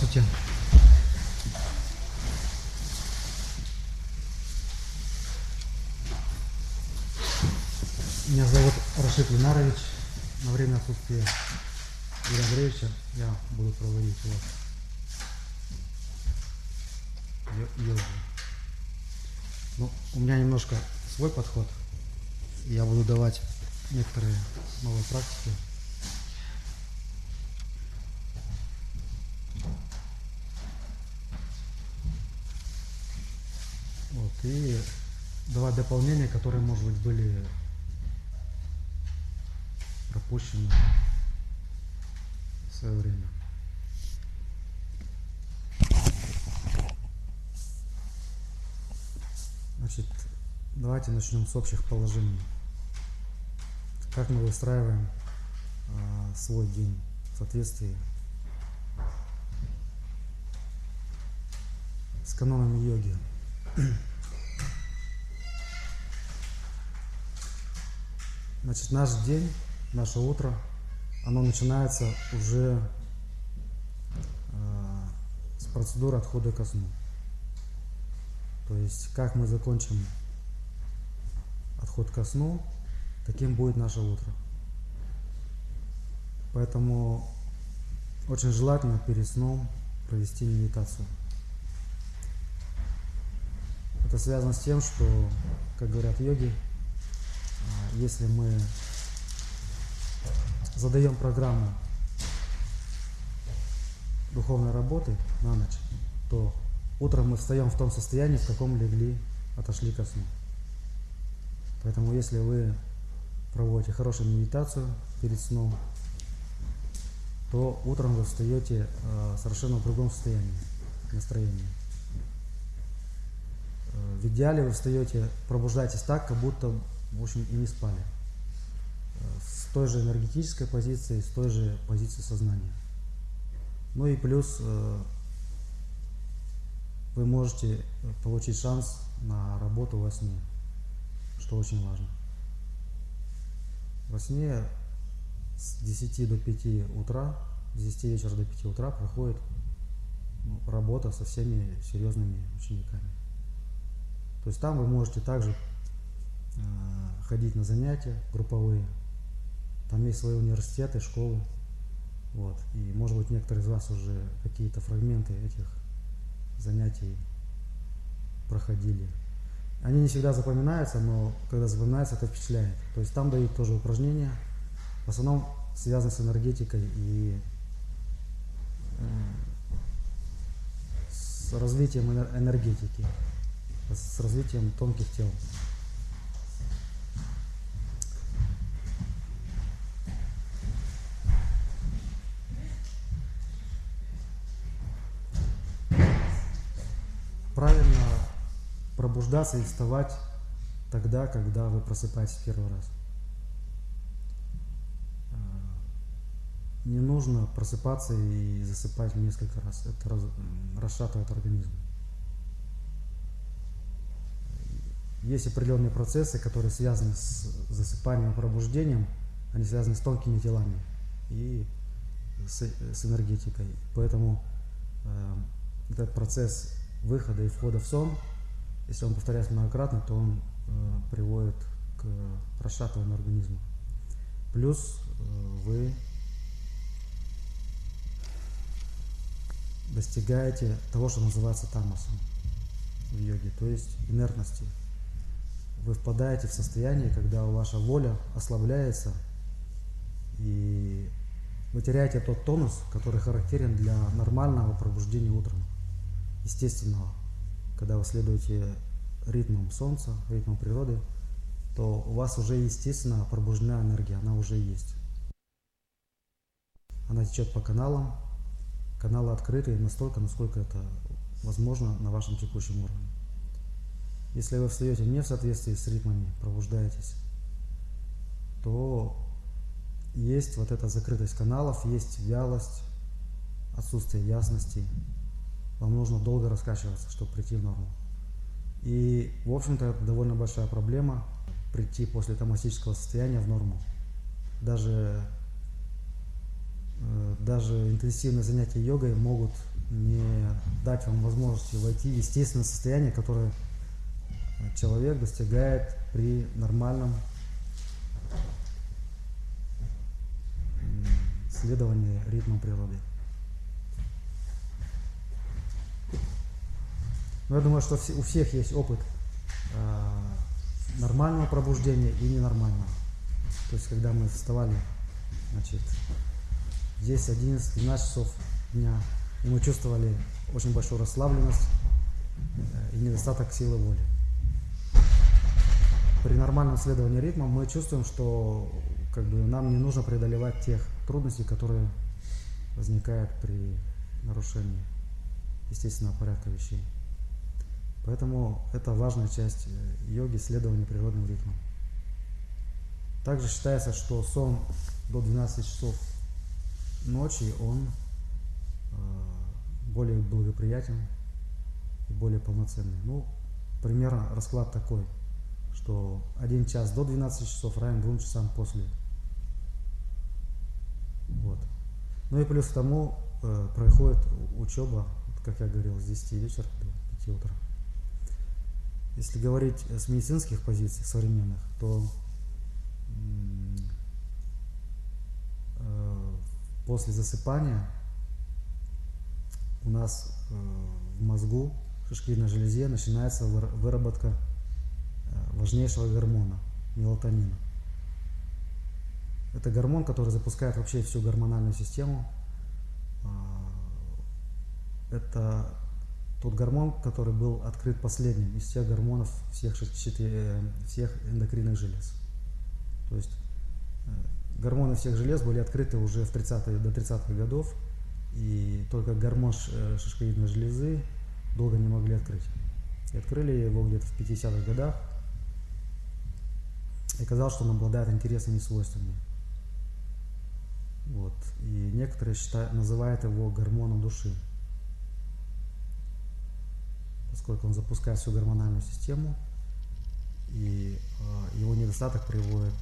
Здравствуйте. Меня зовут Рашид Ленарович. На время отсутствия Юрия Андреевича я буду проводить у йогу. Ну, у меня немножко свой подход. Я буду давать некоторые новые практики. Вот, и два дополнения, которые, может быть, были пропущены в свое время. Значит, давайте начнем с общих положений. Как мы выстраиваем а, свой день в соответствии с канонами йоги. Значит, наш день, наше утро, оно начинается уже э, с процедуры отхода ко сну. То есть, как мы закончим отход ко сну, таким будет наше утро. Поэтому очень желательно перед сном провести медитацию. Это связано с тем, что, как говорят йоги, а, если мы задаем программу духовной работы на ночь, то утром мы встаем в том состоянии, в каком легли, отошли ко сну. Поэтому если вы проводите хорошую медитацию перед сном, то утром вы встаете э, совершенно в другом состоянии, настроении. В идеале вы встаете, пробуждаетесь так, как будто, в общем, и не спали. Э, С той же энергетической позиции, с той же позиции сознания. Ну и плюс э, вы можете получить шанс на работу во сне, что очень важно. Во сне с 10 до 5 утра, с 10 вечера до 5 утра проходит ну, работа со всеми серьезными учениками. То есть там вы можете также э, ходить на занятия групповые. Там есть свои университеты, школы. Вот. И может быть некоторые из вас уже какие-то фрагменты этих занятий проходили. Они не всегда запоминаются, но когда запоминаются, это впечатляет. То есть там дают тоже упражнения, в основном связаны с энергетикой и э, с развитием энер- энергетики, с развитием тонких тел. Правильно пробуждаться и вставать тогда, когда вы просыпаетесь первый раз. Не нужно просыпаться и засыпать несколько раз. Это расшатывает организм. Есть определенные процессы, которые связаны с засыпанием пробуждением. Они связаны с тонкими телами и с, с энергетикой. Поэтому э, этот процесс выхода и входа в сон, если он повторяется многократно, то он э, приводит к расшатыванию организма. Плюс э, вы достигаете того, что называется тамасом в йоге, то есть инертности. Вы впадаете в состояние, когда ваша воля ослабляется, и вы теряете тот тонус, который характерен для нормального пробуждения утром, естественного. Когда вы следуете ритмам солнца, ритмам природы, то у вас уже естественно пробуждена энергия, она уже есть. Она течет по каналам, каналы открыты настолько, насколько это возможно на вашем текущем уровне. Если вы встаете не в соответствии с ритмами, пробуждаетесь, то есть вот эта закрытость каналов, есть вялость, отсутствие ясности. Вам нужно долго раскачиваться, чтобы прийти в норму. И, в общем-то, это довольно большая проблема прийти после тамасического состояния в норму. Даже, э, даже интенсивные занятия йогой могут не дать вам возможности войти в естественное состояние, которое человек достигает при нормальном следовании ритмам природы. Но я думаю, что у всех есть опыт э, нормального пробуждения и ненормального. То есть, когда мы вставали, значит, здесь 11, 12 часов дня, и мы чувствовали очень большую расслабленность э, и недостаток силы воли. При нормальном следовании ритма мы чувствуем, что как бы, нам не нужно преодолевать тех трудностей, которые возникают при нарушении естественного порядка вещей. Поэтому это важная часть э, йоги, следования природным ритмам. Также считается, что сон до 12 часов ночи, он э, более благоприятен и более полноценный. Ну, примерно расклад такой, что один час до 12 часов равен двум часам после. Вот. Ну и плюс к тому э, происходит учеба, как я говорил, с 10 вечера до 5 утра. Если говорить с медицинских позиций современных, то э, после засыпания у нас э, в мозгу, в шишкирной железе начинается выработка важнейшего гормона – мелатонина. Это гормон, который запускает вообще всю гормональную систему. Это тот гормон, который был открыт последним из всех гормонов всех, э, всех эндокринных желез. То есть э, гормоны всех желез были открыты уже в 30 до 30-х годов, и только гормон э, шишковидной железы долго не могли открыть. И открыли его где-то в 50-х годах, и казалось, что он обладает интересными свойствами. Вот. И некоторые считают, называют его гормоном души поскольку он запускает всю гормональную систему, и э, его недостаток приводит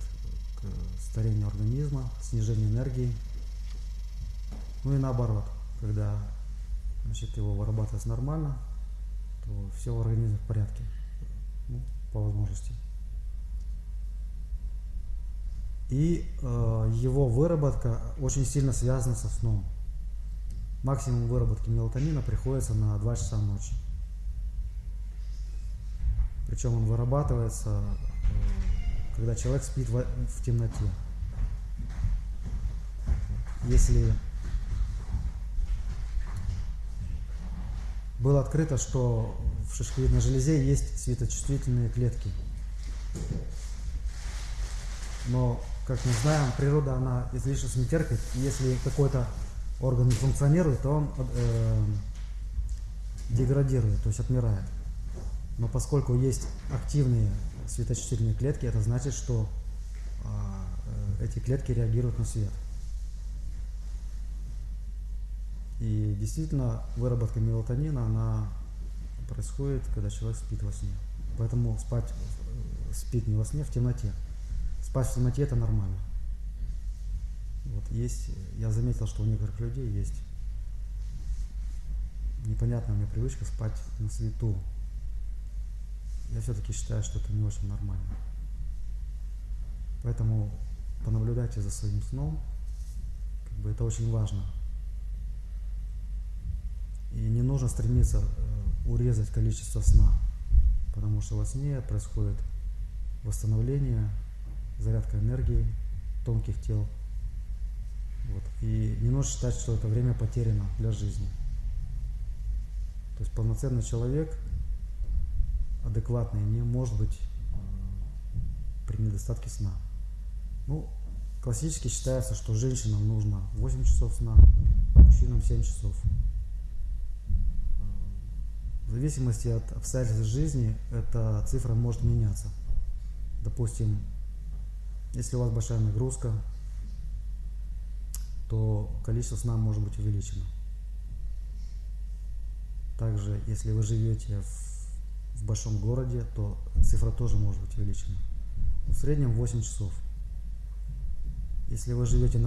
к старению организма, снижению энергии. Ну и наоборот, когда значит, его вырабатывается нормально, то все в организме в порядке, ну, по возможности. И э, его выработка очень сильно связана со сном. Максимум выработки мелатонина приходится на 2 часа ночи. Причем он вырабатывается, э, когда человек спит в, темноте. Если было открыто, что в шишковидной железе есть светочувствительные клетки. Но, как мы знаем, природа, она излишне не терпит. Если какой-то орган не функционирует, то он э, деградирует, то есть отмирает. Но поскольку есть активные светочувствительные клетки, это значит, что а, э, эти клетки реагируют на свет. И действительно выработка мелатонина, она происходит, когда человек спит во сне. Поэтому спать э, спит не во сне, в темноте. Спать в темноте это нормально. Вот есть, я заметил, что у некоторых людей есть непонятная у меня привычка спать на свету я все-таки считаю, что это не очень нормально. Поэтому понаблюдайте за своим сном, как бы это очень важно. И не нужно стремиться э, урезать количество сна, потому что во сне происходит восстановление, зарядка энергии тонких тел. Вот. И не нужно считать, что это время потеряно для жизни. То есть полноценный человек адекватной не может быть э, при недостатке сна. Ну, классически считается, что женщинам нужно 8 часов сна, мужчинам 7 часов. Э, в зависимости от обстоятельств жизни эта цифра может меняться. Допустим, если у вас большая нагрузка, то количество сна может быть увеличено. Также, если вы живете в в большом городе, то цифра тоже может быть увеличена. В среднем 8 часов. Если вы живете на